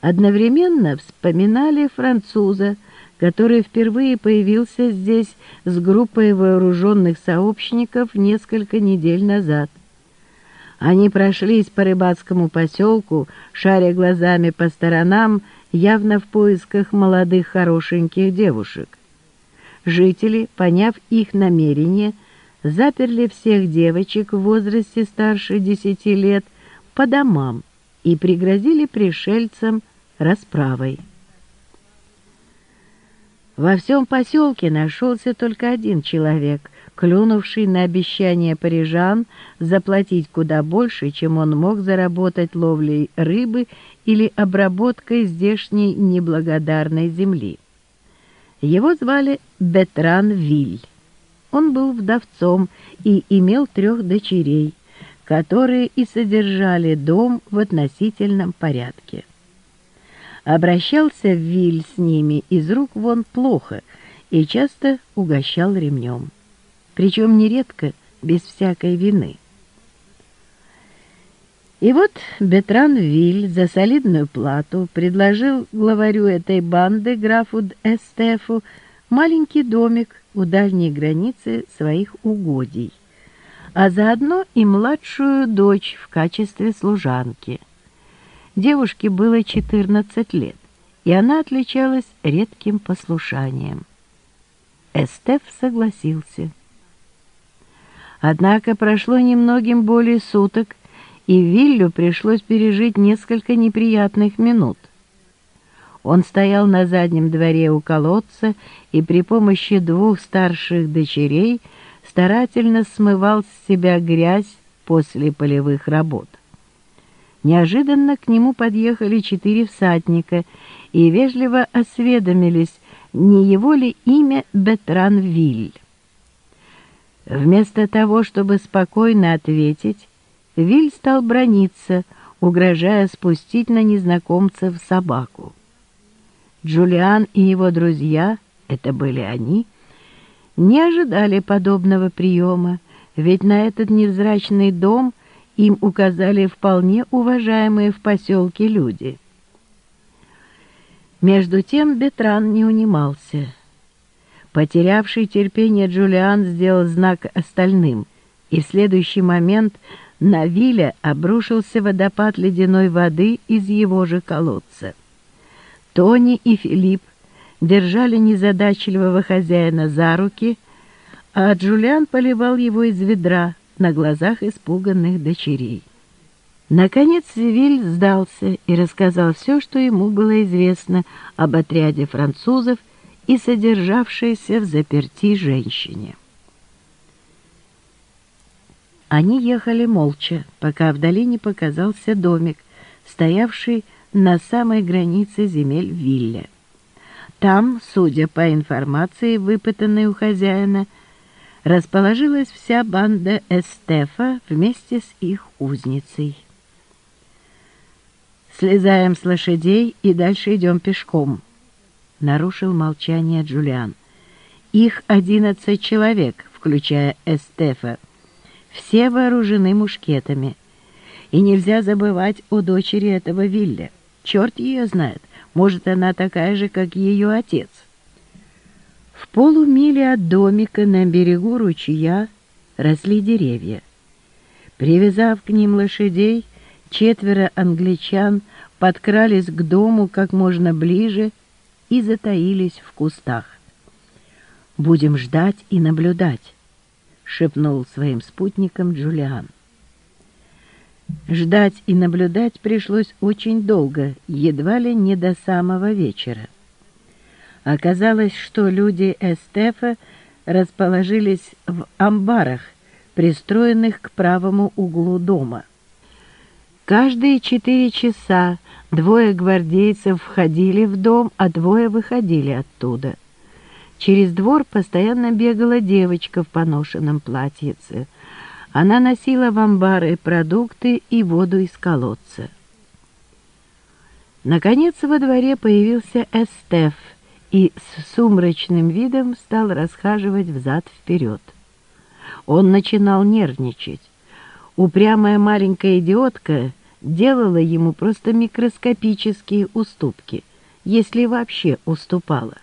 одновременно вспоминали француза, который впервые появился здесь с группой вооруженных сообщников несколько недель назад. Они прошлись по рыбацкому поселку, шаря глазами по сторонам, явно в поисках молодых хорошеньких девушек. Жители, поняв их намерение, заперли всех девочек в возрасте старше десяти лет по домам и пригрозили пришельцам расправой. Во всем поселке нашелся только один человек, клюнувший на обещание парижан заплатить куда больше, чем он мог заработать ловлей рыбы или обработкой здешней неблагодарной земли. Его звали Бетран Виль. Он был вдовцом и имел трех дочерей, которые и содержали дом в относительном порядке. Обращался Виль с ними из рук вон плохо и часто угощал ремнем. Причем нередко без всякой вины. И вот Бетран Виль за солидную плату предложил главарю этой банды, графу Эстефу, маленький домик у дальней границы своих угодий, а заодно и младшую дочь в качестве служанки – Девушке было 14 лет, и она отличалась редким послушанием. Эстеф согласился. Однако прошло немногим более суток, и Виллю пришлось пережить несколько неприятных минут. Он стоял на заднем дворе у колодца и при помощи двух старших дочерей старательно смывал с себя грязь после полевых работ. Неожиданно к нему подъехали четыре всадника и вежливо осведомились, не его ли имя Бетранвиль. Вместо того, чтобы спокойно ответить, Виль стал брониться, угрожая спустить на незнакомцев собаку. Джулиан и его друзья, это были они, не ожидали подобного приема, ведь на этот невзрачный дом им указали вполне уважаемые в поселке люди. Между тем Бетран не унимался. Потерявший терпение Джулиан сделал знак остальным, и в следующий момент на Виля обрушился водопад ледяной воды из его же колодца. Тони и Филипп держали незадачливого хозяина за руки, а Джулиан поливал его из ведра, на глазах испуганных дочерей. Наконец Севиль сдался и рассказал все, что ему было известно об отряде французов и содержавшейся в заперти женщине. Они ехали молча, пока вдали не показался домик, стоявший на самой границе земель Вилля. Там, судя по информации, выпытанной у хозяина, расположилась вся банда Эстефа вместе с их узницей. «Слезаем с лошадей и дальше идем пешком», — нарушил молчание Джулиан. «Их одиннадцать человек, включая Эстефа. Все вооружены мушкетами. И нельзя забывать о дочери этого Вилля. Черт ее знает, может, она такая же, как ее отец». В полумиле от домика на берегу ручья росли деревья. Привязав к ним лошадей, четверо англичан подкрались к дому как можно ближе и затаились в кустах. «Будем ждать и наблюдать», — шепнул своим спутникам Джулиан. Ждать и наблюдать пришлось очень долго, едва ли не до самого вечера. Оказалось, что люди Эстефа расположились в амбарах, пристроенных к правому углу дома. Каждые четыре часа двое гвардейцев входили в дом, а двое выходили оттуда. Через двор постоянно бегала девочка в поношенном платьице. Она носила в амбары продукты и воду из колодца. Наконец во дворе появился Эстеф — и с сумрачным видом стал расхаживать взад-вперед. Он начинал нервничать. Упрямая маленькая идиотка, делала ему просто микроскопические уступки, если вообще уступала.